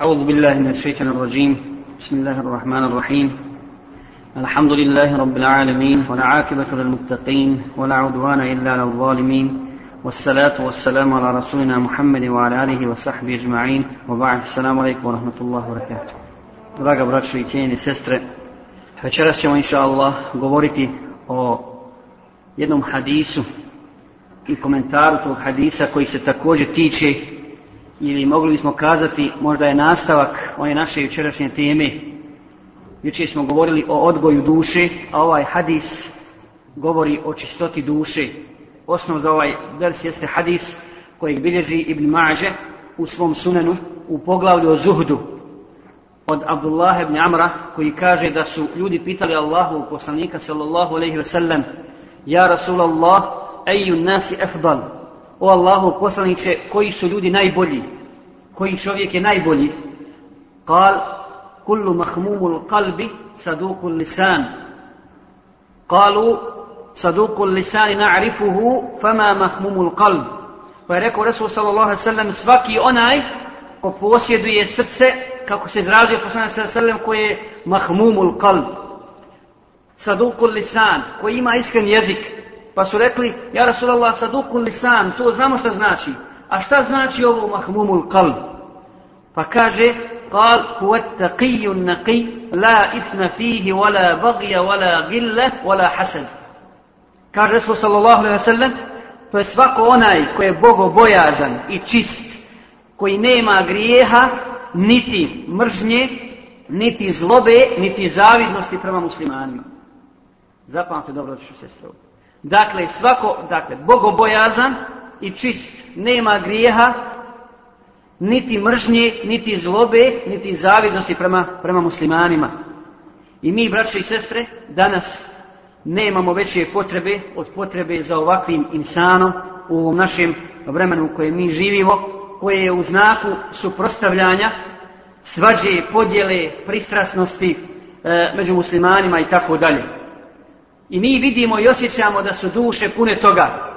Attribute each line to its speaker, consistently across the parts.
Speaker 1: أعوذ بالله من الشيطان الرجيم بسم الله الرحمن الرحيم الحمد لله رب العالمين والعاقبة للمتقين ولا عدوان إلا على الظالمين والصلاة والسلام على رسولنا محمد وعلى آله وصحبه أجمعين وبعد السلام عليكم ورحمة الله وبركاته Draga braćo i cijene sestre, večeras ćemo inša Allah govoriti o jednom hadisu i komentaru tog hadisa koji se također tiče ili mogli bismo kazati možda je nastavak one naše jučerašnje teme. Juče smo govorili o odgoju duše, a ovaj hadis govori o čistoti duše. Osnov za ovaj vers jeste hadis kojeg bilježi Ibn Mađe u svom sunenu u poglavlju o zuhdu od Abdullah ibn Amra koji kaže da su ljudi pitali Allahu poslanika sallallahu alejhi ve sellem Ja Rasulallah, eju nasi efdal, o Allahu poslaniče, koji su ljudi najbolji, koji čovjek je najbolji, kal, kullu mahmumul kalbi, sadukul lisan, kalu, sadukul lisani na'rifuhu, fama mahmumul kalb. Pa je rekao Resul sallallahu alaihi sallam, svaki onaj ko posjeduje srce, kako se izrazio poslanik sallallahu alaihi sallam, koji je mahmumul kalb, sadukul lisan, koji ima iskren jezik, Pa su rekli, ja Rasulallah sadukun lisan, to znamo šta znači. A šta znači ovo mahmumul qalb? Pa kaže, قال هو التقي النقي لا إثم فيه ولا بغي ولا غلة ولا حسد kaže Resul sallallahu alaihi wa sallam to je svako onaj koji je bogobojažan i čist koji nema grijeha niti mržnje niti zlobe niti zavidnosti prema muslimanima zapamte dobro što se strogo Dakle, svako, dakle, bogobojazan i čist, nema grijeha, niti mržnje, niti zlobe, niti zavidnosti prema, prema muslimanima. I mi, braće i sestre, danas nemamo veće potrebe od potrebe za ovakvim insanom u ovom našem vremenu u kojem mi živimo, koje je u znaku suprostavljanja, svađe, podjele, pristrasnosti e, među muslimanima i tako dalje. I mi vidimo i osjećamo da su duše pune toga.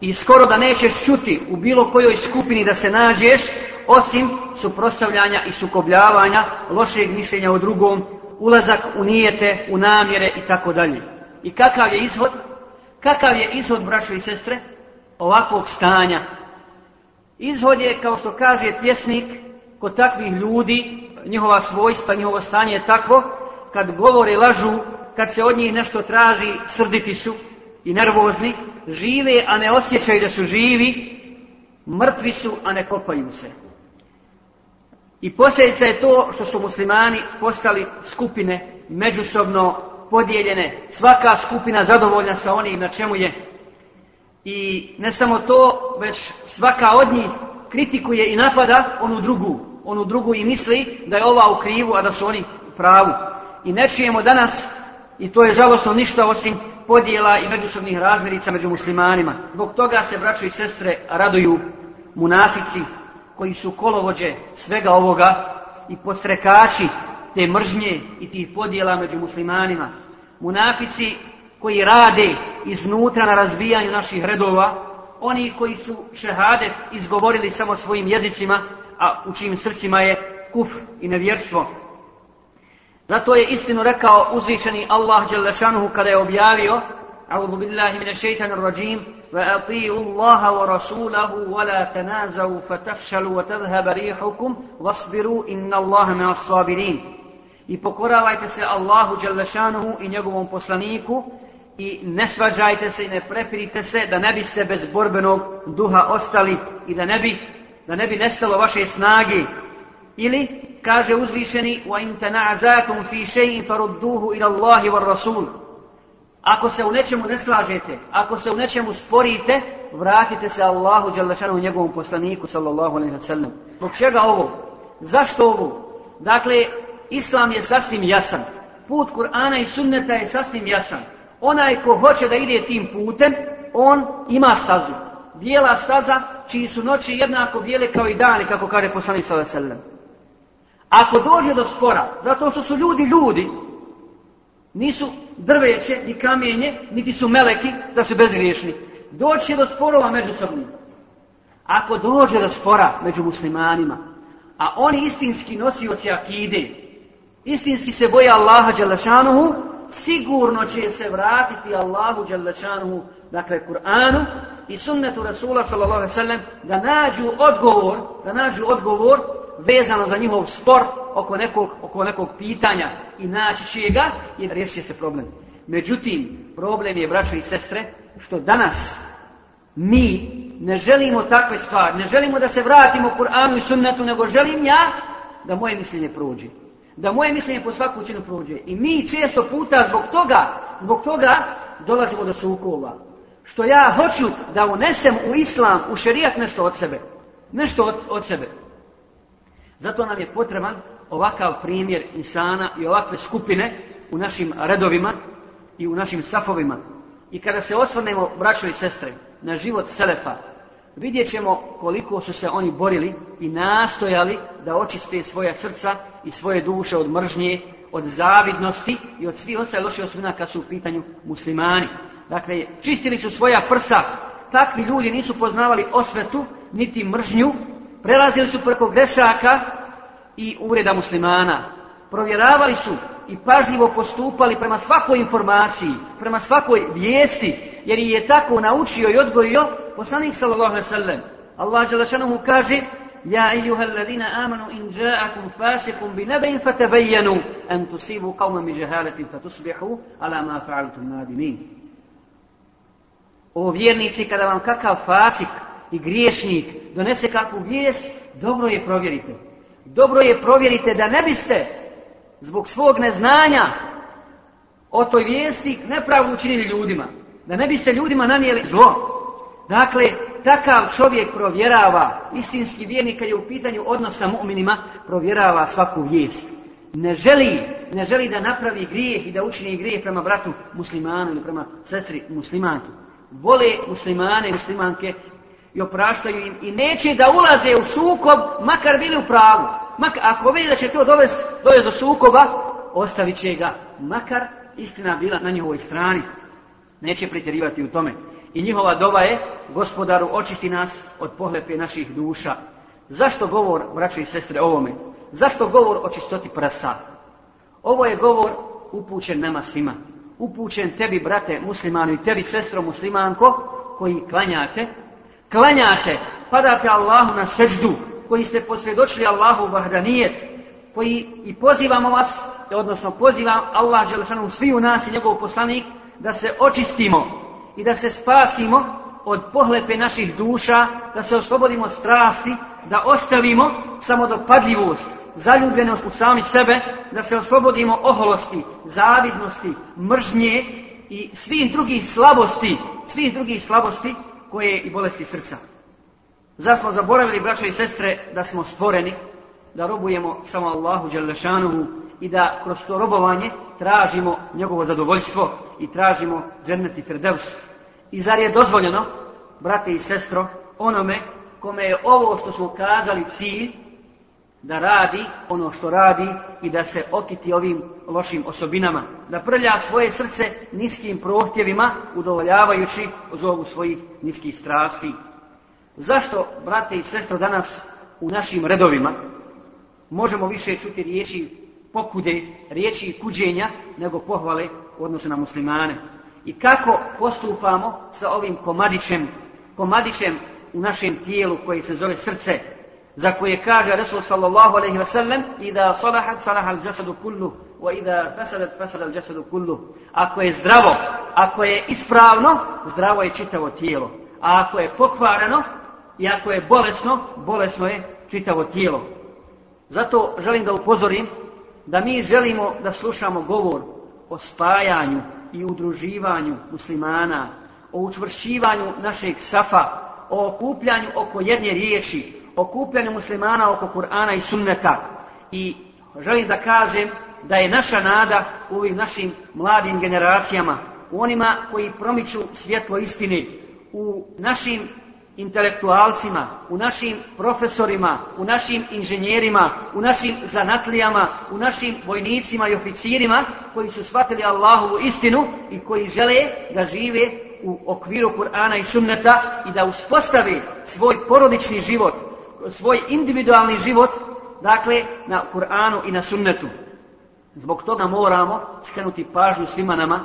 Speaker 1: I skoro da nećeš čuti u bilo kojoj skupini da se nađeš, osim suprostavljanja i sukobljavanja, lošeg mišljenja o drugom, ulazak u nijete, u namjere i tako dalje. I kakav je izhod? Kakav je izhod, braćo i sestre, ovakvog stanja? Izhod je, kao što kaže pjesnik, kod takvih ljudi, njihova svojstva, njihovo stanje je takvo, kad govore lažu, kad se od njih nešto traži, srditi su i nervozni, žive, a ne osjećaju da su živi, mrtvi su, a ne kopaju se. I posljedica je to što su muslimani postali skupine međusobno podijeljene, svaka skupina zadovoljna sa onim na čemu je. I ne samo to, već svaka od njih kritikuje i napada onu drugu, onu drugu i misli da je ova u krivu, a da su oni u pravu. I ne čujemo danas I to je žalostno ništa osim podjela i međusobnih razmirica među muslimanima. Zbog toga se braćo i sestre raduju munafici koji su kolovođe svega ovoga i postrekači te mržnje i tih podjela među muslimanima. Munafici koji rade iznutra na razbijanju naših redova, oni koji su šehadet izgovorili samo svojim jezicima, a u čijim srcima je kufr i nevjerstvo. Zato je istinu rekao uzvišeni Allah Đelešanuhu kada je objavio A'udhu billahi mine šeitanir rajim Wa ati'u Allaha wa rasulahu wa la tanazavu fatafšalu wa tadhaba rihukum wasbiru inna Allaha me sabirin." I pokoravajte se Allahu Đelešanuhu i njegovom poslaniku i ne svađajte se i ne prepirite se da ne biste bez borbenog duha ostali i da ne bi, da ne bi nestalo vaše snage ili kaže uzvišeni wa in tana'azatum fi shay'in farudduhu ila Allahi war Rasul. Ako se u nečemu ne slažete ako se u nečemu sporite vratite se Allahu dželle šanu njegovom poslaniku sallallahu alejhi ve sellem zbog čega ovo? Zašto ovo? Dakle islam je sasvim jasan. Put Kur'ana i sunneta je sasvim jasan. Onaj ko hoće da ide tim putem on ima stazu. Bijela staza čiji su noći jednako bijele kao i dani kako kaže poslanik sallallahu alejhi ve sellem Ako dođe do spora, zato što su ljudi ljudi, nisu drveće, ni kamenje, niti su meleki, da su bezgriješni. Doći do sporova međusobnih. Ako dođe do spora među muslimanima, A oni istinski nosioci akide, istinski se boje Allaha Đalešanuhu, sigurno će se vratiti Allahu Đalešanuhu, dakle Kur'anu i sunnetu Rasula sallallahu alaihi sallam, da nađu odgovor, da nađu odgovor vezano za njihov spor oko nekog, oko nekog pitanja i naći će ga i riješit se problem. Međutim, problem je, braćo i sestre, što danas mi ne želimo takve stvari, ne želimo da se vratimo Kur'anu i sunnetu, nego želim ja da moje mišljenje prođe. Da moje mišljenje po svaku cenu prođe. I mi često puta zbog toga, zbog toga dolazimo do sukova. Što ja hoću da unesem u islam, u šerijat nešto od sebe. Nešto od, od sebe. Zato nam je potreban ovakav primjer insana i ovakve skupine u našim redovima i u našim safovima. I kada se osvrnemo, braćo i sestre, na život Selefa, vidjet ćemo koliko su se oni borili i nastojali da očiste svoja srca i svoje duše od mržnje, od zavidnosti i od svih ostalih loših osobina kad su u pitanju muslimani. Dakle, čistili su svoja prsa, takvi ljudi nisu poznavali osvetu, niti mržnju, prelazili su preko grešaka i ureda muslimana. Provjeravali su i pažljivo postupali prema svakoj informaciji, prema svakoj vijesti, jer je tako naučio i odgojio poslanik sallallahu alaihi sallam. Allah Đelešanuhu kaže Ja ejuha alladina amanu in ja'akum fasikum bi nebein fatabayyanu an tusibu qawman bi jahalatin fatusbihu ala ma fa'altum nadimin. O vjernici, kada vam kakav fasik i griješnik donese kakvu vijest, dobro je provjerite. Dobro je provjerite da ne biste zbog svog neznanja o toj vijesti nepravdu učinili ljudima. Da ne biste ljudima nanijeli zlo. Dakle, takav čovjek provjerava, istinski vjernik kad je u pitanju odnosa mu'minima, provjerava svaku vijest. Ne želi, ne želi da napravi grijeh i da učini grijeh prema bratu muslimanu ili prema sestri muslimanki. Vole muslimane i muslimanke i opraštaju im i neće da ulaze u sukob, makar bili u pravu. Mak, ako vidi da će to dovesti, dovest do sukoba, ostavit će ga, makar istina bila na njihovoj strani. Neće pretjerivati u tome. I njihova doba je, gospodaru, očisti nas od pohlepe naših duša. Zašto govor, braćo i sestre, ovome? Zašto govor o čistoti prsa? Ovo je govor upućen nama svima. Upućen tebi, brate muslimanu i tebi, sestro muslimanko, koji klanjate. Klanjate, padate Allahu na seđdu, koji ste posvjedočili Allahu vahdanijet, koji i pozivamo vas, odnosno pozivam Allah Želešanu svi u nas i njegov poslanik, da se očistimo i da se spasimo od pohlepe naših duša, da se oslobodimo strasti, da ostavimo samodopadljivost, zaljubljenost u sami sebe, da se oslobodimo oholosti, zavidnosti, mržnje i svih drugih slabosti, svih drugih slabosti koje i bolesti srca. Zar smo zaboravili, braćo i sestre, da smo stvoreni, da robujemo samo Allahu Đelešanuhu i da kroz to robovanje tražimo njegovo zadovoljstvo i tražimo džennet i Firdevs. I zar je dozvoljeno, brate i sestro, onome kome je ovo što smo kazali cilj, da radi ono što radi i da se okiti ovim lošim osobinama, da prlja svoje srce niskim prohtjevima, udovoljavajući zovu svojih niskih strasti. Zašto, brate i sestro, danas u našim redovima možemo više čuti riječi pokude, riječi kuđenja, nego pohvale u odnosu na muslimane? I kako postupamo sa ovim komadićem, komadićem u našem tijelu koji se zove srce, za koje kaže Resul sallallahu alaihi wa sallam i da salahat salahal jasadu kullu wa ida fasadat fasada al jasadu kullu ako je zdravo, ako je ispravno zdravo je čitavo tijelo a ako je pokvareno i ako je bolesno, bolesno je čitavo tijelo. Zato želim da upozorim da mi želimo da slušamo govor o spajanju i udruživanju muslimana, o učvršćivanju našeg safa, o okupljanju oko jedne riječi, okupljanje muslimana oko Kur'ana i sunneta. I želim da kažem da je naša nada u ovim našim mladim generacijama, u onima koji promiču svjetlo istine, u našim intelektualcima, u našim profesorima, u našim inženjerima, u našim zanatlijama, u našim vojnicima i oficirima koji su shvatili Allahovu istinu i koji žele da žive u okviru Kur'ana i sunneta i da uspostave svoj porodični život, svoj individualni život dakle, na Kur'anu i na sunnetu. Zbog toga moramo skrenuti pažnju svima nama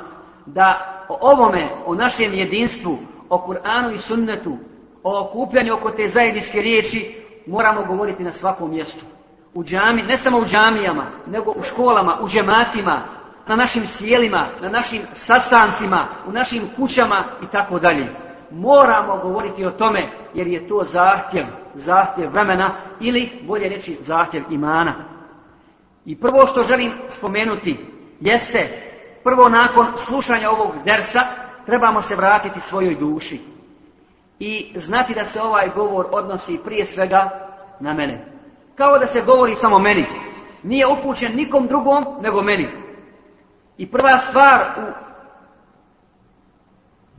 Speaker 1: da o ovome, o našem jedinstvu, o Kur'anu i sunnetu, o okupljanju oko te zajedničke riječi, moramo govoriti na svakom mjestu. U džami, ne samo u džamijama, nego u školama, u džematima, na našim sjelima, na našim sastancima, u našim kućama i tako dalje. Moramo govoriti o tome jer je to zahtjev, zahtjev vremena ili bolje reći zahtjev imana. I prvo što želim spomenuti jeste, prvo nakon slušanja ovog dersa, trebamo se vratiti svojoj duši. I znati da se ovaj govor odnosi prije svega na mene. Kao da se govori samo meni. Nije upućen nikom drugom nego meni. I prva stvar u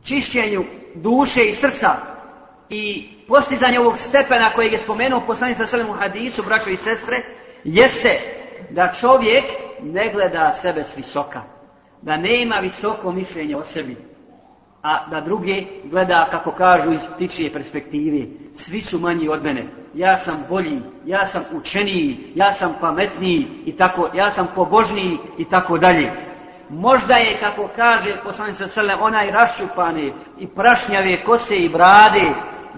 Speaker 1: čišćenju duše i srca i postizanje ovog stepena kojeg je spomenuo poslanik sa selem u hadisu, braćo i sestre, jeste da čovjek ne gleda sebe s visoka, da nema visoko mišljenje o sebi, a da druge gleda, kako kažu, iz ptičije perspektive. Svi su manji od mene. Ja sam bolji, ja sam učeniji, ja sam pametniji i tako, ja sam pobožniji i tako dalje. Možda je, kako kaže poslanik sa selem, onaj raščupane i prašnjave kose i brade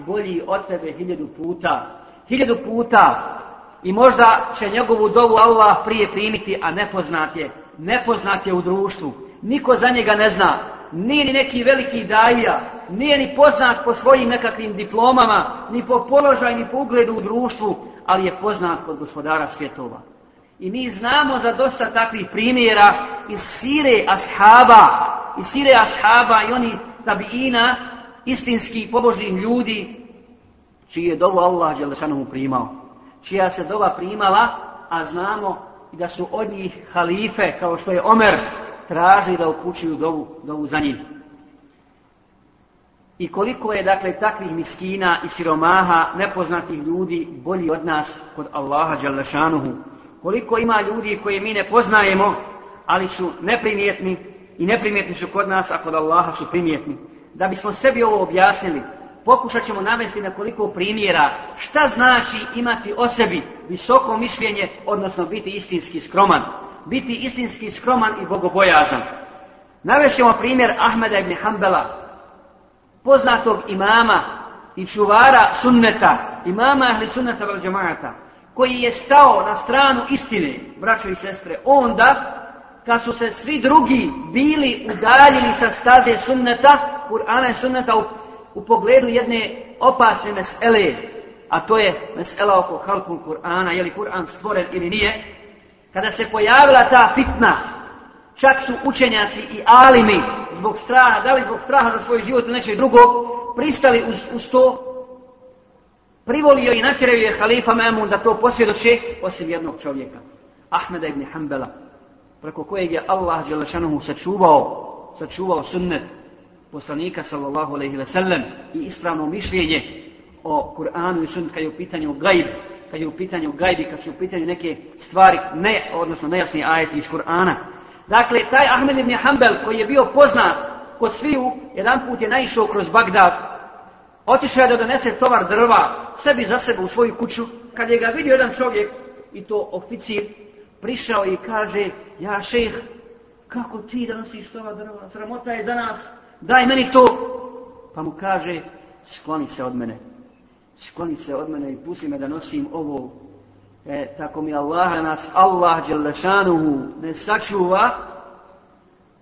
Speaker 1: bolji od tebe hiljadu puta. Hiljadu puta. I možda će njegovu dovu Allah prije primiti, a nepoznat je. Nepoznat je u društvu. Niko za njega ne zna. Nije ni neki veliki daija. Nije ni poznat po svojim nekakvim diplomama, ni po položaju, ni po ugledu u društvu, ali je poznat kod gospodara svjetova. I mi znamo za dosta takvih primjera iz sire ashaba, iz sire ashaba i oni tabiina, istinski pobožnih ljudi, čiji je dovu Allah Đelešanomu primao. Čija se dova primala, a znamo i da su od njih halife, kao što je Omer, tražili da upućuju dovu, dovu za njih. I koliko je, dakle, takvih miskina i siromaha, nepoznatih ljudi, bolji od nas kod Allaha Đalešanuhu. Koliko ima ljudi koje mi ne poznajemo, ali su neprimjetni i neprimjetni su kod nas, a kod Allaha su primjetni. Da bismo sebi ovo objasnili, pokušat ćemo navesti na koliko primjera šta znači imati o sebi visoko mišljenje, odnosno biti istinski skroman. Biti istinski skroman i bogobojazan. Navešćemo primjer Ahmeda ibn Hanbala, poznatog imama i čuvara sunneta, imama ahli sunneta vel džemata, koji je stao na stranu istine, braćo i sestre, onda, kad su se svi drugi bili udaljili sa staze sunneta, Kur'ana i sunneta u, u pogledu jedne opasne mesele, a to je mesela oko halkul Kur'ana, je li Kur'an stvoren ili nije, kada se pojavila ta fitna, čak su učenjaci i alimi zbog straha, da li zbog straha za svoj život ili nečeg drugog, pristali uz, uz to, privolio i natjerao je halifa Memun da to posvjedoče, osim jednog čovjeka, Ahmeda ibn Hanbala, preko kojeg je Allah Đelešanohu sačuvao, sačuvao sunnet poslanika sallallahu alejhi ve sellem i ispravno mišljenje o Kur'anu i sunnetu kad je u pitanju gajb, kad je u pitanju gajbi, kad su u pitanju neke stvari, ne, odnosno nejasni ajeti iz Kur'ana. Dakle, taj Ahmed ibn Hanbal koji je bio poznat kod sviju, jedan put je naišao kroz Bagdad, otišao je da donese tovar drva sebi za sebe u svoju kuću, kad je ga vidio jedan čovjek, i to oficir, prišao i kaže, ja šejh, kako ti da nosiš tovar drva, sramota je za nas, daj meni to. Pa mu kaže, skloni se od mene, skloni se od mene i pusti me da nosim ovo. E, tako mi Allah nas, Allah Đelešanuhu ne sačuva,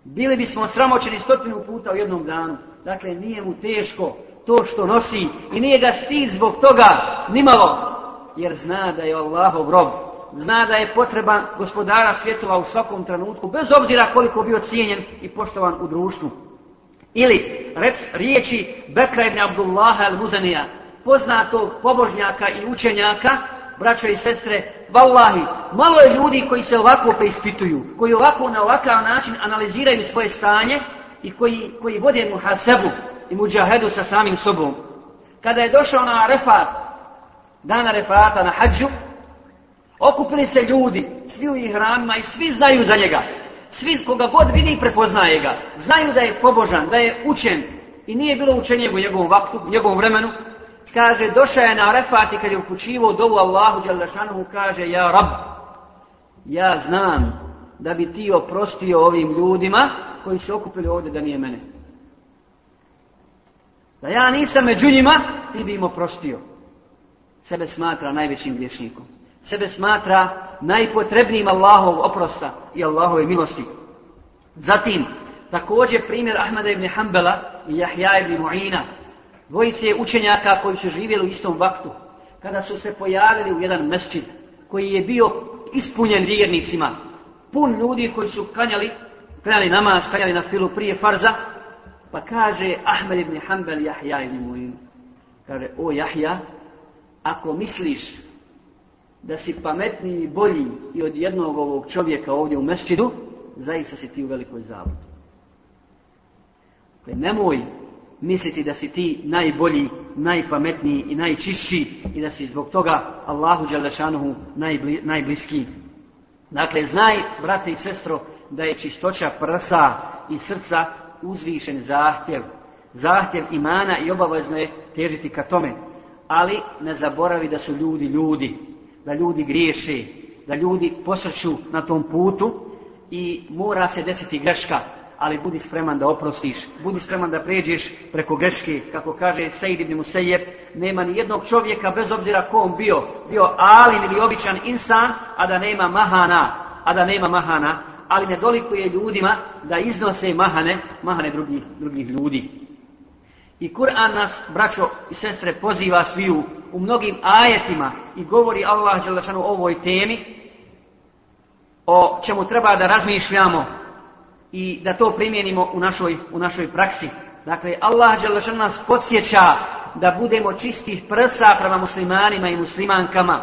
Speaker 1: bili bismo sramoćeni stotinu puta u jednom danu. Dakle, nije mu teško to što nosi i nije ga stid zbog toga nimalo, jer zna da je Allahov rob, zna da je potreban gospodara svjetova u svakom trenutku, bez obzira koliko bio cijenjen i poštovan u društvu. Ili rec, riječi Bekra ibn Abdullaha al-Muzanija, poznatog pobožnjaka i učenjaka, braćo i sestre, vallahi, malo je ljudi koji se ovako preispituju, koji ovako na ovakav način analiziraju svoje stanje i koji, koji vode muhasebu i muđahedu sa samim sobom. Kada je došao na Arefat, dana Arefata na hađu, okupili se ljudi, svi u ihramima i svi znaju za njega. Svi koga god vidi prepoznaje ga. Znaju da je pobožan, da je učen i nije bilo učenje u njegovom vaktu, u njegovom vremenu. kaže, došao je na Arefat i kad je upućivo dovu Allahu Đalešanohu, kaže, ja rab, ja znam da bi ti oprostio ovim ljudima koji su okupili ovdje da nije mene. Da ja nisam među njima, ti bi im oprostio. Sebe smatra najvećim griješnikom. Sebe smatra najpotrebnijim Allahov oprosta i Allahove milosti. Zatim, također primjer Ahmeda ibn Hanbala i Jahja ibn Mu'ina, dvojice učenjaka koji su živjeli u istom vaktu, kada su se pojavili u jedan mesčid koji je bio ispunjen vjernicima, pun ljudi koji su kanjali, klanjali namaz, kanjali na filu prije farza, pa kaže Ahmed ibn Hanbal Jahja ibn Mu'in, kaže, o Jahja, ako misliš da si pametniji i bolji i od jednog ovog čovjeka ovdje u mesčidu, zaista si ti u velikoj zavodu. Dakle, nemoj misliti da si ti najbolji, najpametniji i najčišći i da si zbog toga Allahu Đalešanuhu najbli, najbliski. Dakle, znaj, brate i sestro, da je čistoća prsa i srca uzvišen zahtjev. Zahtjev imana i obavezno je težiti ka tome. Ali ne zaboravi da su ljudi ljudi, da ljudi griješe, da ljudi posrću na tom putu i mora se desiti greška ali budi spreman da oprostiš, budi spreman da pređeš preko greške, kako kaže Sejid ibn Musejeb, nema ni jednog čovjeka, bez obzira ko on bio, bio alim ili običan insan, a da nema mahana, a da nema mahana, ali ne dolikuje ljudima da iznose mahane, mahane drugih, drugih ljudi. I Kur'an nas, braćo i sestre, poziva sviju u mnogim ajetima i govori Allah Đelešanu o ovoj temi, o čemu treba da razmišljamo, i da to primijenimo u našoj, u našoj praksi. Dakle, Allah Đelešan nas podsjeća da budemo čistih prsa prema muslimanima i muslimankama,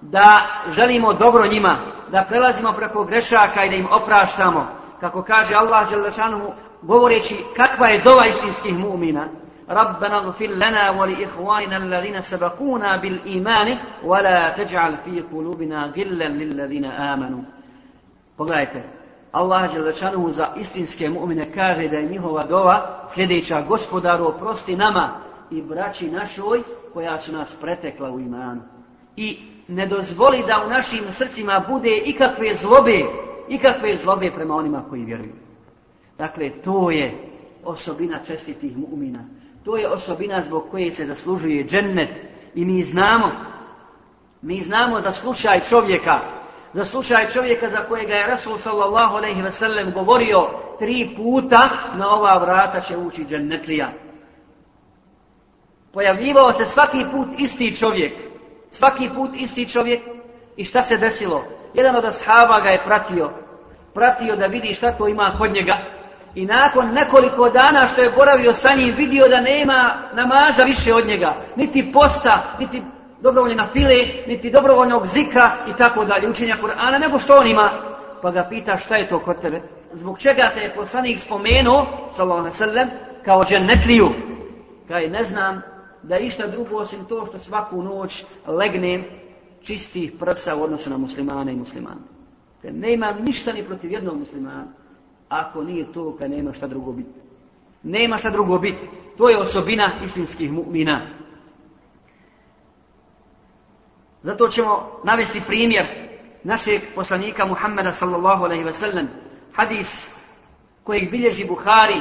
Speaker 1: da želimo dobro njima, da prelazimo preko grešaka i da im opraštamo. Kako kaže Allah Đelešanu govoreći kakva je dova istinskih mu'mina, ربنا اغفر لنا ولإخواننا الذين سبقونا بالإيمان ولا تجعل في قلوبنا غلا للذين آمنوا Pogledajte, Allah Đelečanu za istinske mu'mine kaže da je njihova dova sljedeća gospodaru oprosti nama i braći našoj koja su nas pretekla u imanu. I ne dozvoli da u našim srcima bude ikakve zlobe, ikakve zlobe prema onima koji vjeruju. Dakle, to je osobina čestitih mu'mina. To je osobina zbog koje se zaslužuje džennet. I mi znamo, mi znamo za slučaj čovjeka za slučaj čovjeka za kojega je Rasul sallallahu alaihi ve sellem govorio tri puta na ova vrata će ući džennetlija. Pojavljivao se svaki put isti čovjek. Svaki put isti čovjek. I šta se desilo? Jedan od ashaba ga je pratio. Pratio da vidi šta to ima kod njega. I nakon nekoliko dana što je boravio sa njim, vidio da nema namaza više od njega. Niti posta, niti dobrovoljne file, niti dobrovoljnog zika i tako dalje, učenja Kur'ana, nego što on ima. Pa ga pita šta je to kod tebe? Zbog čega te je poslanik spomenuo, sallallahu alaihi sallam, kao džennetliju? Kaj ne znam da išta drugo osim to što svaku noć legnem čistih prsa u odnosu na muslimane i muslimane. Ne imam ništa ni protiv jednog muslimana, ako nije to kad nema šta drugo biti. Nema šta drugo biti. To je osobina istinskih mu'mina. Zato ćemo navesti primjer našeg poslanika Muhammeda sallallahu alaihi ve sellem, hadis koji bilježi Buhari,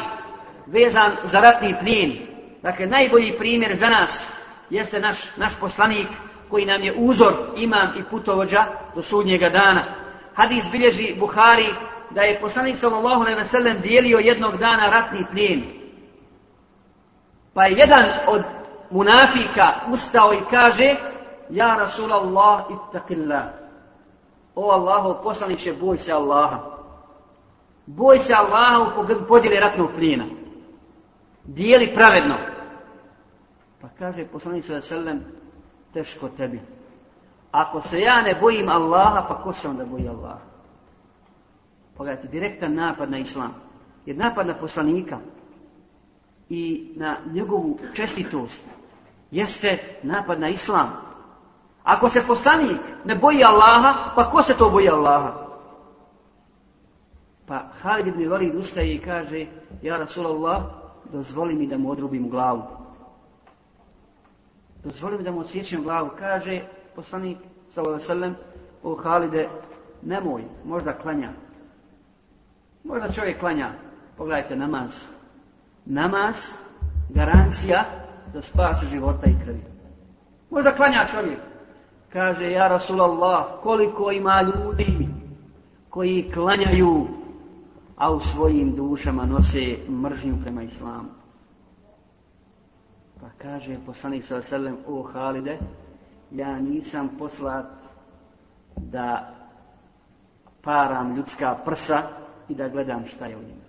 Speaker 1: vezan za ratni plin. Dakle, najbolji primjer za nas jeste naš, naš poslanik koji nam je uzor, imam i putovođa do sudnjega dana. Hadis bilježi Buhari da je poslanik sallallahu alejhi ve sellem dijelio jednog dana ratni plijen. Pa je jedan od munafika ustao i kaže, Ja Rasulallah ittaqillah. O Allahu poslanice, boj se Allaha. Boj se Allaha u podjeli ratnog plijena. Dijeli pravedno. Pa kaže poslanik sallallahu alejhi ve sellem: teško tebi. Ako se ja ne bojim Allaha, pa ko se onda boji Allaha? Pogledajte, direktan napad na Islam. Jer napad na poslanika i na njegovu čestitost jeste napad na Islam. Ako se poslanik ne boji Allaha, pa ko se to boji Allaha? Pa Halid ibn Walid ustaje i kaže, ja Rasulallah, dozvoli mi da mu odrubim glavu. Dozvoli mi da mu odsjećam glavu. Kaže poslanik, sallallahu sallam, o Halide, nemoj, možda klanja. Možda čovjek klanja. Pogledajte namaz. Namaz, garancija za spas života i krvi. Možda klanja čovjek. Kaže, ja Rasulallah, koliko ima ljudi koji klanjaju, a u svojim dušama nose mržnju prema islamu. Pa kaže poslanik sa selem, o Halide, ja nisam poslat da param ljudska prsa i da gledam šta je u njima.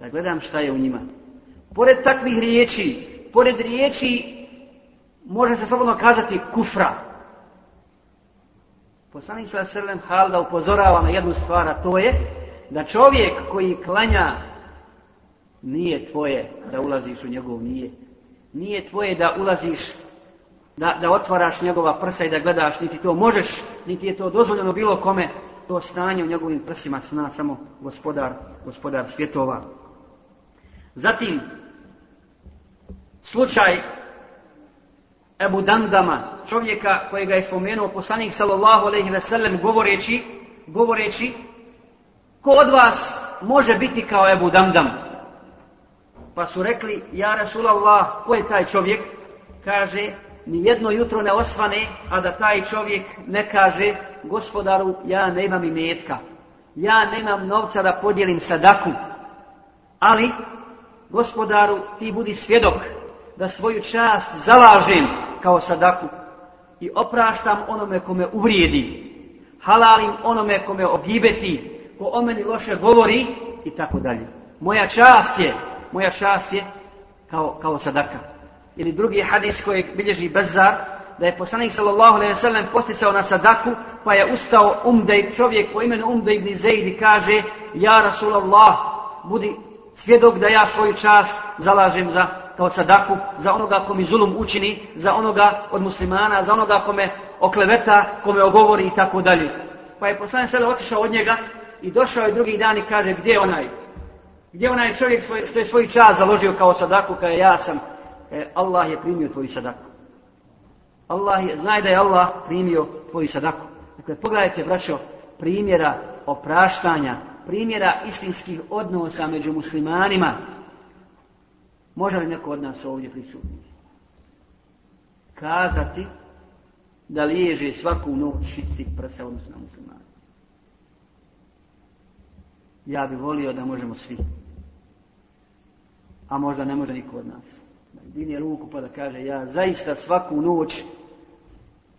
Speaker 1: Da gledam šta je u njima. Pored takvih riječi, pored riječi, može se slobodno kazati kufra. Poslanik sa srlem halda upozorava na jednu stvar, a to je da čovjek koji klanja nije tvoje da ulaziš u njegov nije. Nije tvoje da ulaziš, da, da otvaraš njegova prsa i da gledaš, niti to možeš, niti je to dozvoljeno bilo kome, to stanje u njegovim prsima sna samo gospodar, gospodar svjetova. Zatim, slučaj Ebu Dandama, čovjeka kojega je spomenuo poslanik sallallahu alaihi ve sellem govoreći, govoreći ko od vas može biti kao Ebu Dandam? Pa su rekli, ja Rasulallah, ko je taj čovjek? Kaže, ni jedno jutro ne osvane, a da taj čovjek ne kaže, gospodaru, ja nemam imetka. Ja nemam novca da podijelim sadaku. Ali, gospodaru, ti budi svjedok da svoju čast zalažem kao sadaku i opraštam onome kome uvrijedi. Halalim onome kome ogibeti, ko o meni loše govori i tako dalje. Moja čast je, moja čast je kao, kao sadaka. Ili drugi hadis koji bilježi Bezar, da je poslanik sallallahu alejhi ve sellem posticao na sadaku, pa je ustao Umdej, čovjek po imenu Umdej ibn Zaid i kaže: "Ja Rasulullah, budi svjedok da ja svoju čast zalažem za kao sadaku, za onoga ko mi zulum učini, za onoga od muslimana, za onoga ko me okleveta, ko me ogovori i tako dalje." Pa je poslanik sallallahu otišao od njega i došao je drugi dan i kaže: "Gdje je onaj? Gdje onaj čovjek svoj, što je svoj čas založio kao sadaku, kada ja sam e, Allah je primio tvoju sadaku. Allah je, znaj da je Allah primio tvoju sadaku. Dakle, pogledajte, braćo, primjera opraštanja, primjera istinskih odnosa među muslimanima. Može li neko od nas ovdje prisutni? Kazati da liježe svaku noć čisti prsa odnosno na muslimana. Ja bih volio da možemo svi. A možda ne može niko od nas dinje ruku pa da kaže ja zaista svaku noć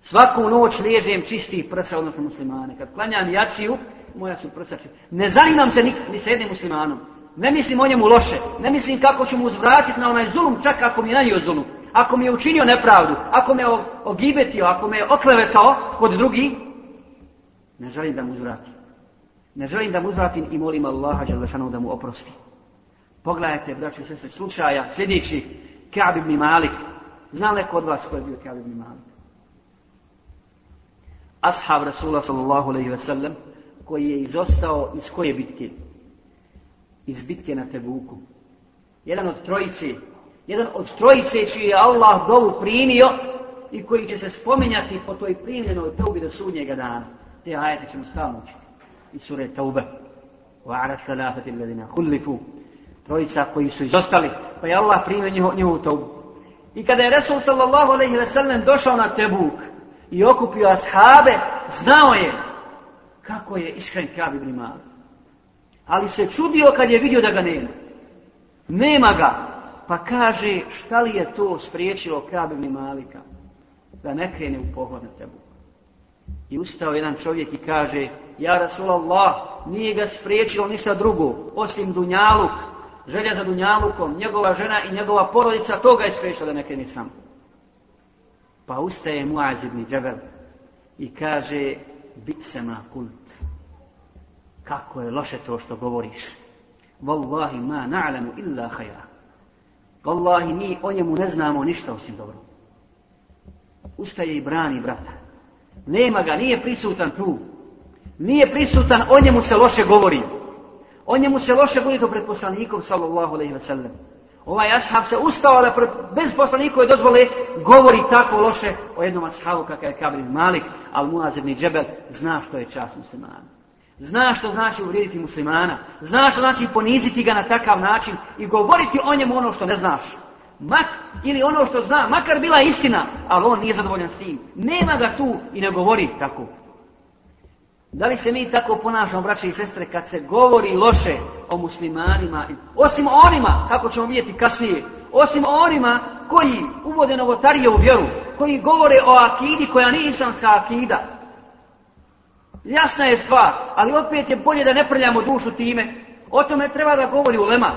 Speaker 1: svaku noć liježem čisti prsa odnosno muslimane. Kad klanjam jaciju moja su prsa čista ne zanimam se ni, ni sa jednim muslimanom. Ne mislim o njemu loše. Ne mislim kako ću mu uzvratiti na onaj zulum čak ako mi je nanio zulum. Ako mi je učinio nepravdu ako me ogibetio ako me je oklevetao kod drugi ne želim da mu uzvratim. Ne želim da mu uzvratim i molim Allaha da mu oprosti. Pogledajte, braćo i sestri, slučaja, sljedeći, Ka'b ibn Malik. Zna li neko od vas ko je bio Ka'b ibn Malik? Ashab Rasula sallallahu alaihi ve sellem koji je izostao iz koje bitke? Iz bitke na Tebuku. Jedan od trojice, jedan od trojice čiji je Allah dovu primio i koji će se spominjati po toj primljenoj teubi do sudnjega dana. Te ajete ćemo stavno učiti. I sure teube. Wa ara thalafati alladhina khulifu trojica koji su izostali, pa je Allah primio njiho, njihovu tobu. I kada je Resul sallallahu alaihi ve sellem došao na Tebuk i okupio ashabe, znao je kako je iskren Kabi ibn Malik. Ali se čudio kad je vidio da ga nema. Nema ga. Pa kaže šta li je to spriječilo Kabi ibn Malika da ne krene u pohod na Tebuk. I ustao jedan čovjek i kaže Ja Rasulallah, nije ga spriječilo ništa drugo, osim Dunjaluk, želja za dunjalukom, njegova žena i njegova porodica, toga je spriječila da neke nisam. Pa ustaje Muaz ibn Džabel i kaže, bit se ma kult. Kako je loše to što govoriš. Wallahi ma na'lamu illa khaira. Wallahi mi o njemu ne znamo ništa osim dobro. Ustaje i brani brata. Nema ga, nije prisutan tu. Nije prisutan, o njemu se loše govori. O njemu se loše govoriti pred poslanikom sallallahu alejhi ve sellem. Ovaj ashab se ustao da bez poslanikove dozvole govori tako loše o jednom ashabu kakav je Kabrin Malik, al Muaz ibn Džebel zna što je čast muslimana. Zna što znači uvrijediti muslimana. Zna što znači poniziti ga na takav način i govoriti o njemu ono što ne znaš. Mak, ili ono što zna, makar bila istina, ali on nije zadovoljan s tim. Nema ga tu i ne govori tako. Da li se mi tako ponašamo, braće i sestre, kad se govori loše o muslimanima, osim onima, kako ćemo vidjeti kasnije, osim onima koji uvode novotarije u vjeru, koji govore o akidi koja nije islamska akida. Jasna je stvar, ali opet je bolje da ne prljamo dušu time. O tome treba da govori ulema.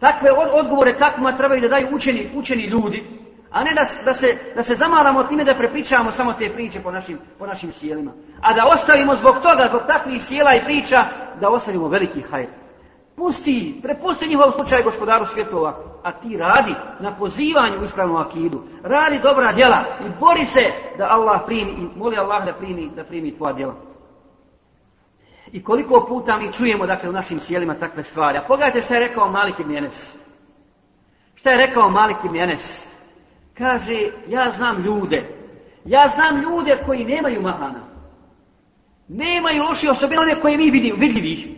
Speaker 1: Takve odgovore takvima trebaju da daju učeni, učeni ljudi, a ne da, da, se, da se zamaramo time da prepričavamo samo te priče po našim, po našim sjelima. A da ostavimo zbog toga, zbog takvih sjela i priča, da ostavimo veliki hajr. Pusti, prepusti njihov slučaj gospodaru svjetova, a ti radi na pozivanju u ispravnu akidu. Radi dobra djela i bori se da Allah primi i moli Allah da primi, da primi tvoja djela. I koliko puta mi čujemo dakle u našim sjelima takve stvari. A pogledajte šta je rekao Malik ibn Enes. Šta je rekao Malik ibn Enes? Kaže, ja znam ljude. Ja znam ljude koji nemaju mahana. Nemaju loši osobine, one koje mi vidimo, vidljivih.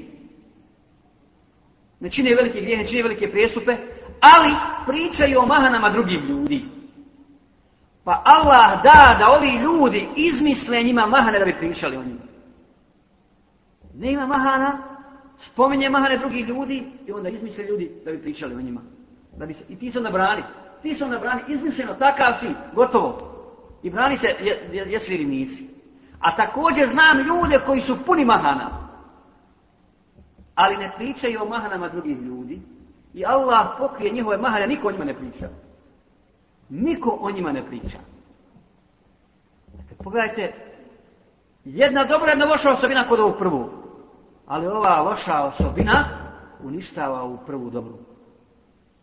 Speaker 1: Ne čine velike grije, ne čine velike prestupe, ali pričaju o mahanama drugim ljudi. Pa Allah da da ovi ljudi izmisle njima mahane da bi pričali o njima. Nema mahana, spominje mahane drugih ljudi i onda izmisle ljudi da bi pričali o njima. Da bi se, I ti se onda brani ti se onda brani, izmišljeno, takav si, gotovo. I brani se, je, je, li nisi. A također znam ljude koji su puni mahana. Ali ne pričaju o mahanama drugih ljudi. I Allah pokrije njihove mahane, niko o njima ne priča. Niko o njima ne priča. Dakle, pogledajte, jedna dobra, jedna loša osobina kod ovog prvu. Ali ova loša osobina uništava ovu prvu dobru.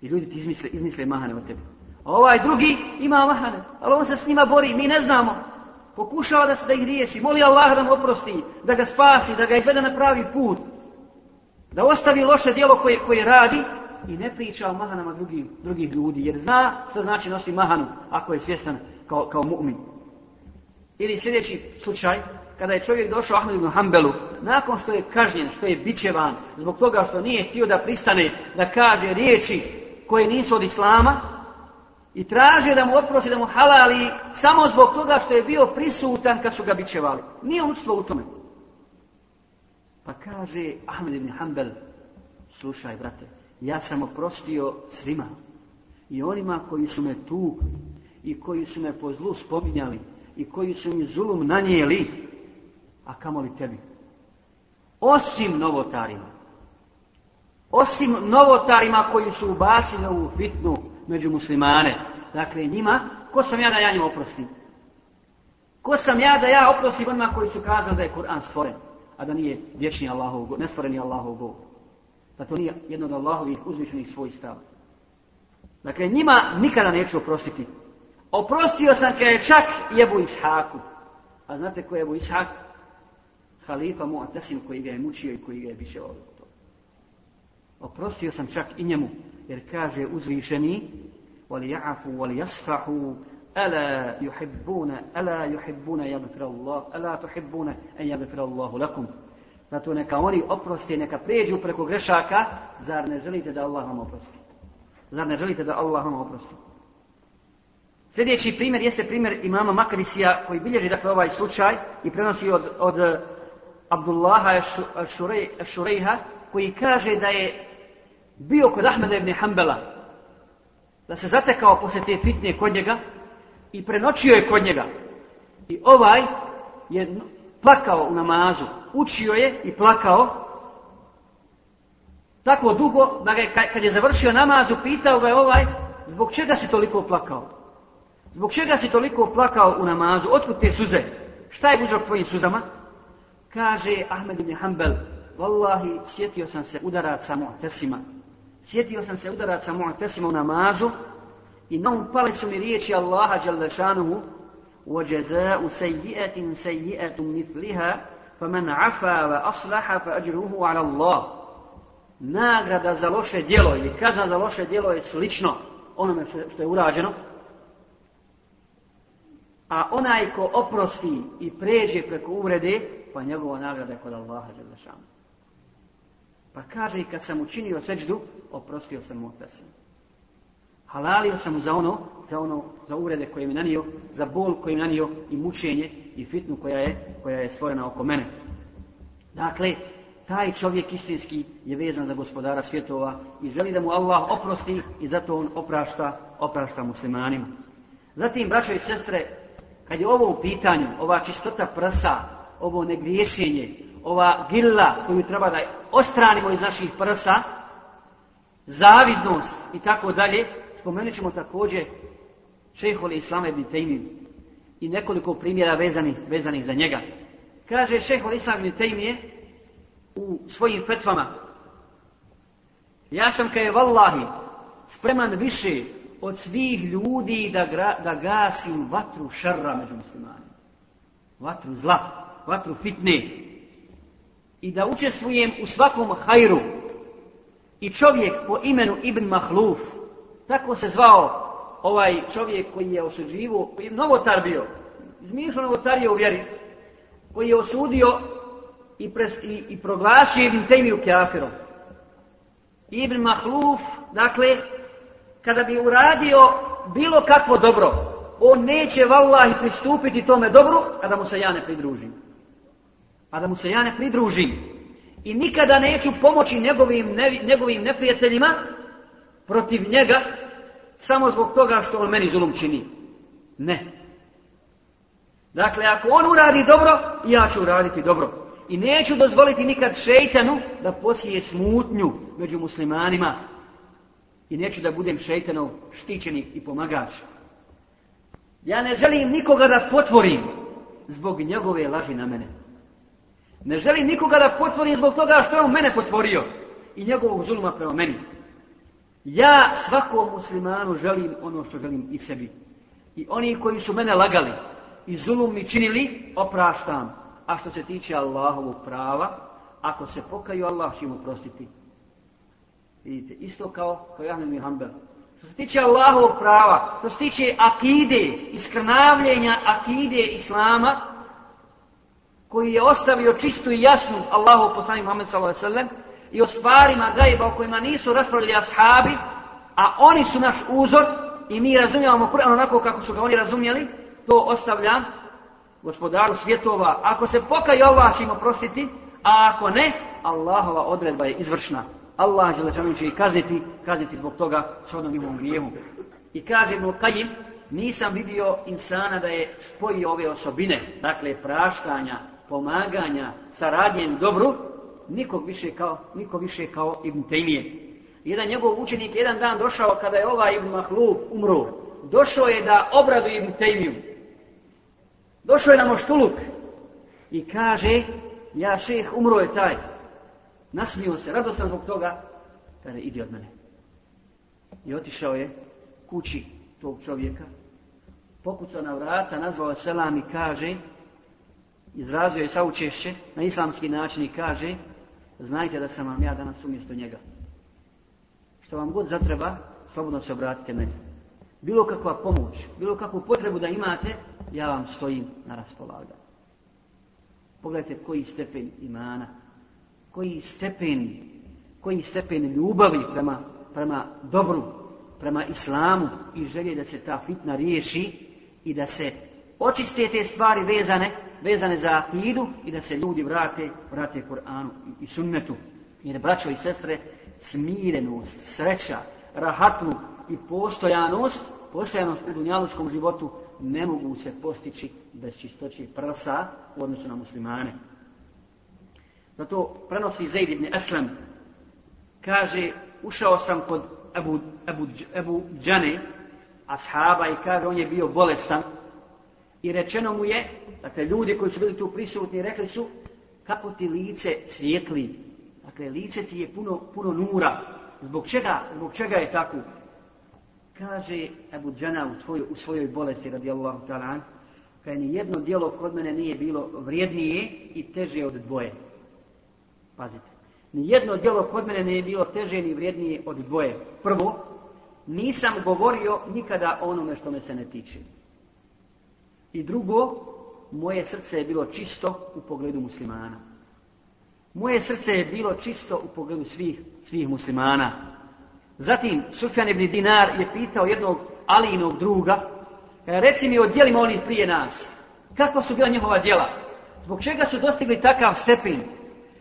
Speaker 1: I ljudi ti izmisle, izmisle mahane od tebi. A ovaj drugi ima mahane, ali on se s njima bori, mi ne znamo. Pokušava da se da ih riješi, moli Allah da mu oprosti, da ga spasi, da ga izvede na pravi put. Da ostavi loše djelo koje, koje radi i ne priča o mahanama drugih, drugih ljudi, jer zna što znači nositi mahanu ako je svjestan kao, kao mu'min. Ili sljedeći slučaj, kada je čovjek došao Ahmed ibn Hanbelu, nakon što je kažnjen, što je bićevan, zbog toga što nije htio da pristane, da kaže riječi koje nisu od Islama i tražio da mu oprosti, da mu halali samo zbog toga što je bio prisutan kad su ga bićevali. Nije učstvo u tome. Pa kaže Ahmed ibn Hanbel, slušaj brate, ja sam oprostio svima i onima koji su me tu i koji su me po zlu spominjali i koji su mi zulum nanijeli, a kamoli tebi? Osim novotarima. Osim novotarima koji su ubacili u fitnu među muslimane. Dakle, njima, ko sam ja da ja njima oprostim? Ko sam ja da ja oprostim onima koji su kazali da je Kur'an stvoren, a da nije vječni Allahov govor, nestvoreni Allahov govor. Da to nije jedno od Allahovih uzvišenih svojih stava. Dakle, njima nikada neću oprostiti. Oprostio sam kada je čak jebu Ishaku. A znate ko je jebu Ishak? Halifa Mu'atasim koji ga je mučio i koji ga je više ovdje. Oprostio sam čak i njemu, jer kaže uzvišeni, voli ja'afu, voli jasfahu, ala yuhibbuna, ala yuhibbuna yagfir Allah, ala tuhibbuna en yagfir Allahu lakum. Zato neka oni oprosti, neka pređu preko grešaka, zar ne želite da Allah vam oprosti? Zar ne želite da Allah vam oprosti? Sljedeći primjer jeste primjer imama Makrisija koji bilježi dakle ovaj slučaj i prenosi od, od Abdullaha Šurejha koji kaže da je bio kod Ahmeda ibn Hanbala, da se zatekao posle te fitne kod njega i prenoćio je kod njega. I ovaj je plakao u namazu, učio je i plakao tako dugo da ga kad je završio namazu pitao ga je ovaj zbog čega si toliko plakao? Zbog čega si toliko plakao u namazu? Otkud te suze? Šta je uzrok tvojim suzama? Kaže Ahmed ibn Hanbel, Wallahi, sjetio sam se udaraca mu'tesima, Sjetio sam se udaraca mu'tesima u namazu i na pale su mi riječi Allaha Đalešanuhu وَجَزَاءُ سَيِّئَةٍ سَيِّئَةٌ مِثْلِهَا فَمَنْ عَفَا وَأَصْلَحَ فَأَجْرُهُ عَلَى اللَّهِ nagrada za loše djelo ili kazna za loše djelo je slično onome što je urađeno, a onaj ko oprosti i pređe preko uvrede, pa njegova nagrada je kod Allaha Đelešanu. Pa kaže i kad sam učinio seđdu, oprostio sam mu otasim. Halalio sam mu za ono, za ono, za urede koje mi nanio, za bol koji mi nanio i mučenje i fitnu koja je, koja je stvorena oko mene. Dakle, taj čovjek istinski je vezan za gospodara svjetova i želi da mu Allah oprosti i zato on oprašta, oprašta muslimanima. Zatim, braćo i sestre, kad je ovo u pitanju, ova čistota prsa, ovo negriješenje, ova gilla koju treba da ostranimo iz naših prsa, zavidnost i tako dalje, spomenut ćemo također šeholi Islama ibn Taymi i nekoliko primjera vezanih, vezanih za njega. Kaže šehol Islam ibn Taymi u svojim fetvama ja sam kaj je vallahi spreman više od svih ljudi da, gra, da gasim vatru šarra među muslimanima. Vatru zla, vatru fitne. I da učestvujem u svakom hajru. I čovjek po imenu Ibn Mahluf, tako se zvao ovaj čovjek koji je osuđivo, koji je novotar bio, izmišljeno novotarije u vjeri, koji je osudio i, pres, i, i proglasio Ibn Tejmiju kafirom. Ibn Mahluf, dakle, kada bi uradio bilo kakvo dobro, on neće vallahi pristupiti tome dobru, a da mu se ja ne pridružim. A da mu se ja ne pridružim. I nikada neću pomoći njegovim, ne, njegovim neprijateljima protiv njega, samo zbog toga što on meni zulum čini. Ne. Dakle, ako on uradi dobro, ja ću uraditi dobro. I neću dozvoliti nikad šeitanu da posije smutnju među muslimanima. I neću da budem šeitanov štićenik i pomagač. Ja ne želim nikoga da potvorim zbog njegove laži na mene. Ne želim nikoga da potvorim zbog toga što je on mene potvorio i njegovog zuluma prema meni. Ja svakom muslimanu želim ono što želim i sebi. I oni koji su mene lagali i zulum mi činili, opraštam. A što se tiče Allahovog prava, ako se pokaju, Allah će mu prostiti. Vidite, isto kao, kao Jahne Mihambel. Što se tiče Allahovog prava, što se tiče akide, iskrnavljenja akide Islama, koji je ostavio čistu i jasnu Allahu poslanik Muhammed s.a.v. i o stvarima gajba o kojima nisu raspravljali ashabi, a oni su naš uzor i mi razumijemo Kur'an onako kako su ga oni razumjeli, to ostavljam gospodaru svjetova, ako se pokaje Allah će im oprostiti, a ako ne, Allahova odredba je izvršna. Allah će će ih kazniti, kazniti zbog toga s odnom njihovom grijevu. I kaže Ibn Kajim, nisam vidio insana da je spojio ove osobine, dakle praštanja, pomaganja, saradnjem dobru, nikog više kao, niko više kao Ibn Tejmije. Jedan njegov učenik jedan dan došao kada je ovaj Ibn Mahluf umro, došao je da obradu Ibn Tejmiju, Došao je na moštuluk i kaže, ja šeh, umro je taj. Nasmio se, radostan zbog toga, kada ide od mene. I otišao je kući tog čovjeka, pokucao na vrata, nazvao selam i kaže, izrazio je saučešće na islamski način i kaže, znajte da sam vam ja danas umjesto njega. Što vam god zatreba, slobodno se obratite meni. Bilo kakva pomoć, bilo kakvu potrebu da imate, ja vam stojim na raspolaganju. Pogledajte koji stepen imana, koji stepen, koji stepen ljubavi prema, prema dobru, prema islamu i želje da se ta fitna riješi i da se očiste te stvari vezane, vezane za akidu i da se ljudi vrate, vrate Kur'anu i sunnetu. Jer braćo i sestre, smirenost, sreća, rahatlu i postojanost, postojanost u dunjalučkom životu ne mogu se postići bez čistoće prsa u odnosu na muslimane. Zato prenosi Zaid ibn Aslam, kaže, ušao sam kod Abu, Abu, Abu Džane, ashaba, i kaže, on je bio bolestan, i rečeno mu je, dakle, ljudi koji su bili tu prisutni, rekli su, kako ti lice svijetli, dakle, lice ti je puno, puno nura, zbog čega, zbog čega je tako? kaže Abu Džana u, tvoj, u svojoj bolesti radijallahu ta'ala kada ni jedno dijelo kod mene nije bilo vrijednije i teže od dvoje. Pazite. Ni jedno djelo kod mene nije bilo teže ni vrijednije od dvoje. Prvo, nisam govorio nikada o onome što me se ne tiče. I drugo, moje srce je bilo čisto u pogledu muslimana. Moje srce je bilo čisto u pogledu svih, svih muslimana. Zatim, Sufjan ibn Dinar je pitao jednog Alinog druga, e, reci mi o dijelima onih prije nas. Kako su bila njihova djela? Zbog čega su dostigli takav stepen?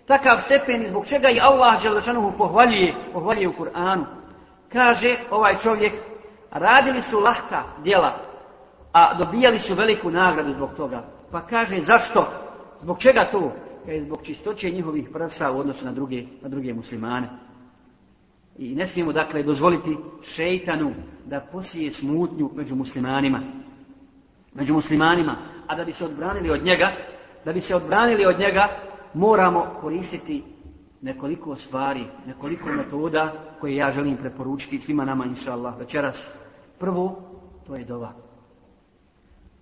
Speaker 1: Takav stepen i zbog čega i Allah Đelešanuhu pohvaljuje, pohvaljuje u Kur'anu. Kaže ovaj čovjek, radili su lahka djela, a dobijali su veliku nagradu zbog toga. Pa kaže, zašto? Zbog čega to? Kaže, zbog čistoće njihovih prsa u odnosu na druge, na druge muslimane. I ne smijemo dakle dozvoliti šeitanu da posije smutnju među muslimanima. Među muslimanima. A da bi se odbranili od njega, da bi se odbranili od njega, moramo koristiti nekoliko stvari, nekoliko metoda koje ja želim preporučiti svima nama, inša Allah, večeras. Prvo, to je dova.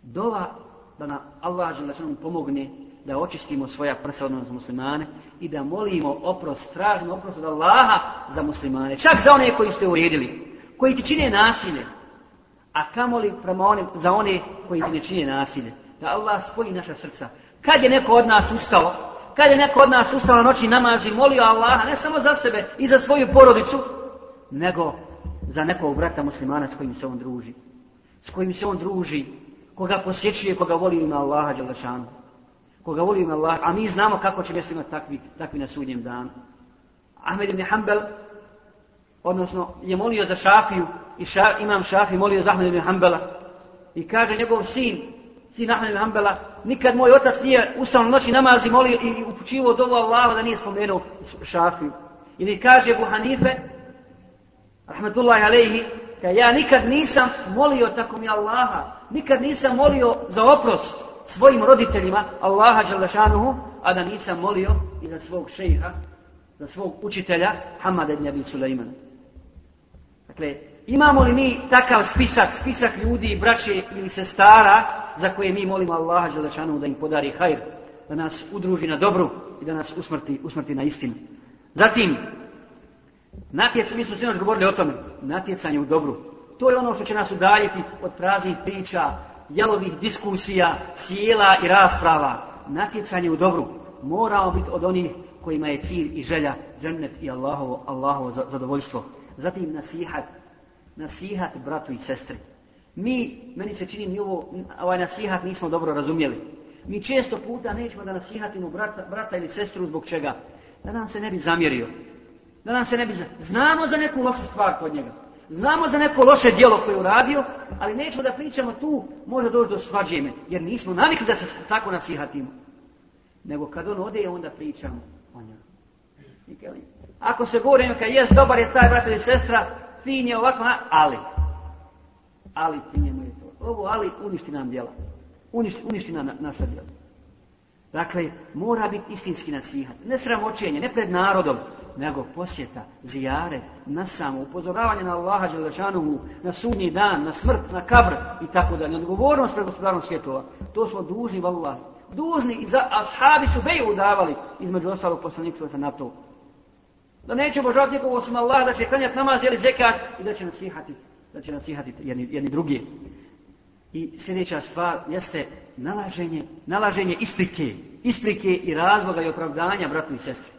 Speaker 1: Dova da nam Allah žele pomogne da očistimo svoja prsa odnosno muslimane i da molimo oprost, tražimo oprost od Allaha za muslimane. Čak za one koji ste uredili, koji ti čine nasilje. A kamoli prema one, za one koji ti ne čine nasilje. Da Allah spoji naša srca. Kad je neko od nas ustao, kad je neko od nas ustalo noći namazi, molio Allaha ne samo za sebe i za svoju porodicu, nego za nekog brata muslimana s kojim se on druži. S kojim se on druži, koga posjećuje, koga voli ima Allaha Đalešanu koga voli ima Allah, a mi znamo kako će mjesto imati takvi, takvi na sudnjem danu. Ahmed ibn Hanbel, odnosno je molio za Šafiju, i ša, imam Šafi molio za Ahmed ibn Hanbela, i kaže njegov sin, sin Ahmed ibn Hanbela, nikad moj otac nije ustao na noći namazi molio i upućivo dovu Allaha da nije spomenuo Šafiju. Ili kaže Abu Hanife, rahmetullahi alejhi, ka ja nikad nisam molio tako mi Allaha, nikad nisam molio za oprost, svojim roditeljima Allaha Đalešanuhu, a da nisam molio i za svog šeha, za svog učitelja Hamada ibn Abi Sulejmana. Dakle, imamo li mi takav spisak, spisak ljudi, braće ili sestara za koje mi molimo Allaha Đalešanuhu da im podari hajr, da nas udruži na dobru i da nas usmrti, usmrti na istinu. Zatim, natjec, mi smo sinoć govorili o tome, natjecanje u dobru. To je ono što će nas udaljiti od praznih priča, jalovih diskusija, cijela i rasprava, natjecanje u dobru, moramo biti od onih kojima je cilj i želja, džennet i Allahovo, Allahovo zadovoljstvo. Zatim nasihat, nasihat bratu i sestri. Mi, meni se čini, mi ovo, ovaj nasihat nismo dobro razumjeli. Mi često puta nećemo da nasihatimo brata, brata ili sestru zbog čega? Da nam se ne bi zamjerio. Da nam se ne bi zamjerio. Znamo za neku lošu stvar kod njega. Znamo za neko loše dijelo koje je uradio, ali nećemo da pričamo tu, može doći do svađeme, jer nismo navikli da se tako nasihatimo. Nego kad on ode, onda pričamo o njemu. Ako se govori, kad jes dobar je taj brat ili sestra, fin je ovako, ali. Ali ti njemu je to. Ovo ali uništi nam djela. Uništi, uništi nam naša djela. Dakle, mora biti istinski nasihat. Ne sramoćenje, ne pred narodom, nego posjeta, zijare, na samo, upozoravanje na Allaha Đelešanuhu, na sudnji dan, na smrt, na kabr i tako da, na odgovornost pred gospodarom svjetova. To smo dužni, vallah. Dužni i za ashabi su beju davali, između ostalog poslanika sa na to. Da neće božavati nikog osim Allaha, da će klanjati namaz, jeli zekat i da će nasihati, da će nasihati jedni, jedni drugi. I sljedeća stvar jeste nalaženje, nalaženje isprike, isprike i razloga i opravdanja bratu i sestri.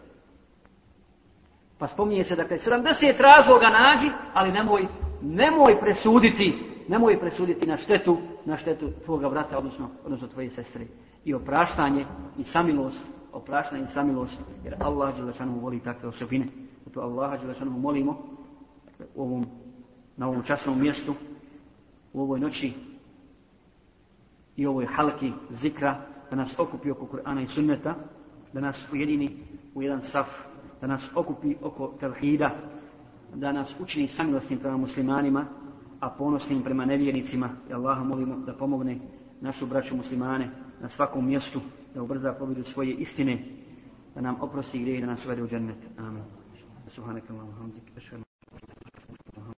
Speaker 1: Pa spominje se, dakle, 70 razloga nađi, ali nemoj, nemoj presuditi, nemoj presuditi na štetu, na štetu tvoga brata, odnosno, odnosno tvoje sestre. I opraštanje i samilost, opraštanje i samilost, jer Allah Đelešanu voli takve osobine. Zato Allah Đelešanu molimo dakle, u ovom, na ovom časnom mjestu, u ovoj noći i ovoj halki zikra, da nas okupi oko Kur'ana i sunneta, da nas ujedini u jedan saf da nas okupi oko tevhida, da nas učini samilosnim prema muslimanima, a ponosnim prema nevjernicima. I Allaha molimo da pomogne našu braću muslimane na svakom mjestu, da ubrza pobjedu svoje istine, da nam oprosti grije i da nas uvede u džennet. Amin. Subhanakallahu hamdik.